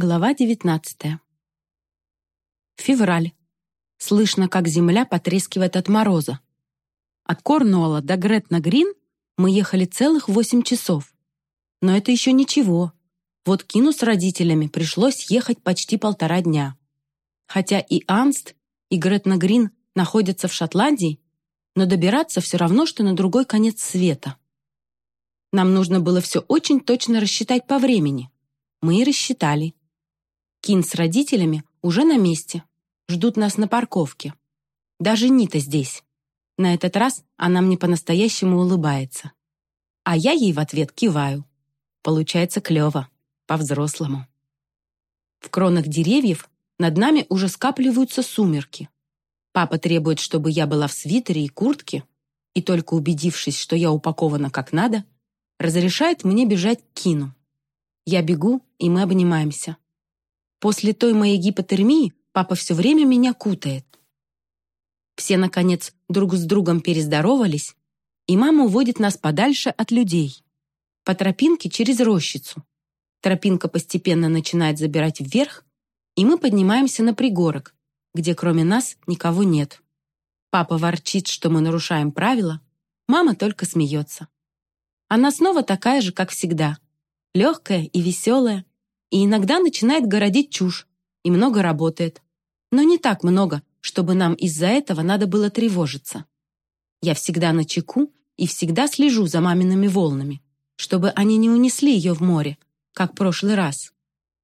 Глава 19. Февраль. Слышно, как земля потрескивает от мороза. От Корнуолла до Гретна-Грин мы ехали целых восемь часов. Но это еще ничего. Вот Кину с родителями пришлось ехать почти полтора дня. Хотя и Анст, и Гретна-Грин находятся в Шотландии, но добираться все равно, что на другой конец света. Нам нужно было все очень точно рассчитать по времени. Мы и рассчитали. Кин с родителями уже на месте. Ждут нас на парковке. Даже Нита здесь. На этот раз она мне по-настоящему улыбается. А я ей в ответ киваю. Получается клево, по-взрослому. В кронах деревьев над нами уже скапливаются сумерки. Папа требует, чтобы я была в свитере и куртке, и только убедившись, что я упакована как надо, разрешает мне бежать к Кину. Я бегу, и мы обнимаемся. После той моей гипотермии папа все время меня кутает. Все, наконец, друг с другом перездоровались, и мама уводит нас подальше от людей. По тропинке через рощицу. Тропинка постепенно начинает забирать вверх, и мы поднимаемся на пригорок, где кроме нас никого нет. Папа ворчит, что мы нарушаем правила, мама только смеется. Она снова такая же, как всегда, легкая и веселая, и иногда начинает городить чушь и много работает. Но не так много, чтобы нам из-за этого надо было тревожиться. Я всегда на чеку и всегда слежу за мамиными волнами, чтобы они не унесли ее в море, как в прошлый раз.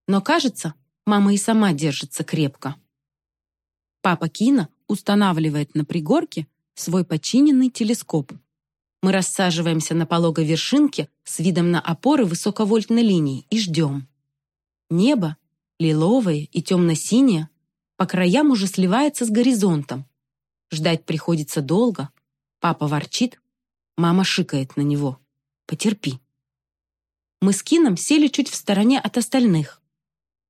Но, кажется, мама и сама держится крепко. Папа Кина устанавливает на пригорке свой починенный телескоп. Мы рассаживаемся на пологой вершинке с видом на опоры высоковольтной линии и ждем. Небо, лиловое и темно-синее, по краям уже сливается с горизонтом. Ждать приходится долго. Папа ворчит, мама шикает на него. Потерпи. Мы с Кином сели чуть в стороне от остальных.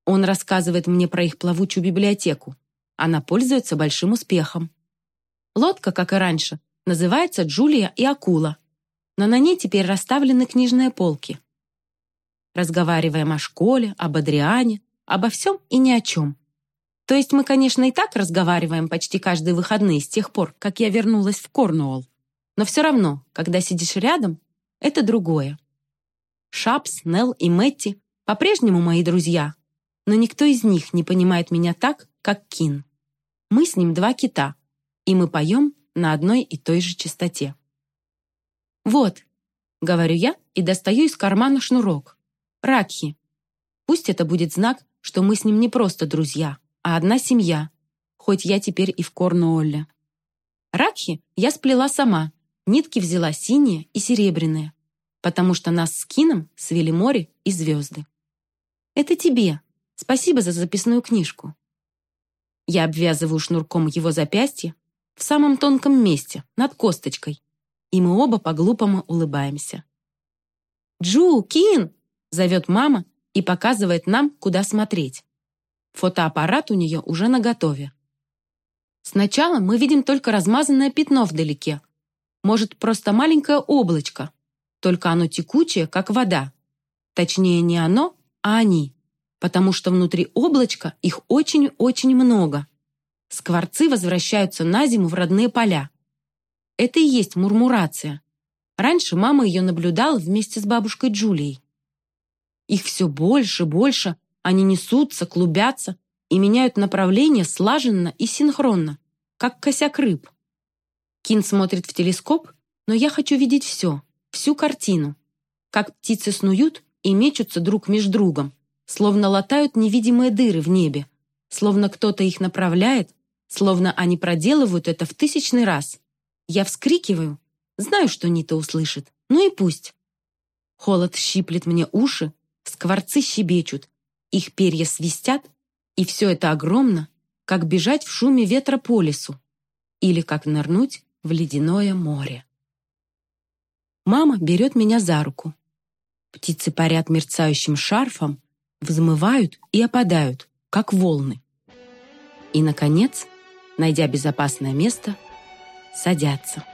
Он рассказывает мне про их плавучую библиотеку. Она пользуется большим успехом. Лодка, как и раньше, называется «Джулия и акула», но на ней теперь расставлены книжные полки. Разговариваем о школе, об Адриане, обо всем и ни о чем. То есть мы, конечно, и так разговариваем почти каждые выходные с тех пор, как я вернулась в Корнуолл. Но все равно, когда сидишь рядом, это другое. Шапс, Нелл и Мэтти по-прежнему мои друзья, но никто из них не понимает меня так, как Кин. Мы с ним два кита, и мы поем на одной и той же частоте. «Вот», — говорю я и достаю из кармана шнурок. Ракхи. Пусть это будет знак, что мы с ним не просто друзья, а одна семья, хоть я теперь и в Корнуолле. Ракхи я сплела сама, нитки взяла синие и серебряные, потому что нас с Кином свели море и звезды. Это тебе. Спасибо за записную книжку. Я обвязываю шнурком его запястье в самом тонком месте, над косточкой, и мы оба по-глупому улыбаемся. «Джу, Кин!» Зовет мама и показывает нам, куда смотреть. Фотоаппарат у нее уже наготове. Сначала мы видим только размазанное пятно вдалеке. Может, просто маленькое облачко. Только оно текучее, как вода. Точнее, не оно, а они. Потому что внутри облачка их очень-очень много. Скворцы возвращаются на зиму в родные поля. Это и есть мурмурация. Раньше мама ее наблюдала вместе с бабушкой Джулией. Их все больше, больше, они несутся, клубятся и меняют направление слаженно и синхронно, как косяк рыб. Кин смотрит в телескоп, но я хочу видеть все, всю картину. Как птицы снуют и мечутся друг между другом, словно латают невидимые дыры в небе, словно кто-то их направляет, словно они проделывают это в тысячный раз. Я вскрикиваю, знаю, что Нита услышит, ну и пусть. Холод щиплет мне уши, скворцы щебечут, их перья свистят, и все это огромно, как бежать в шуме ветра по лесу или как нырнуть в ледяное море. Мама берет меня за руку. Птицы парят мерцающим шарфом, взмывают и опадают, как волны. И, наконец, найдя безопасное место, садятся.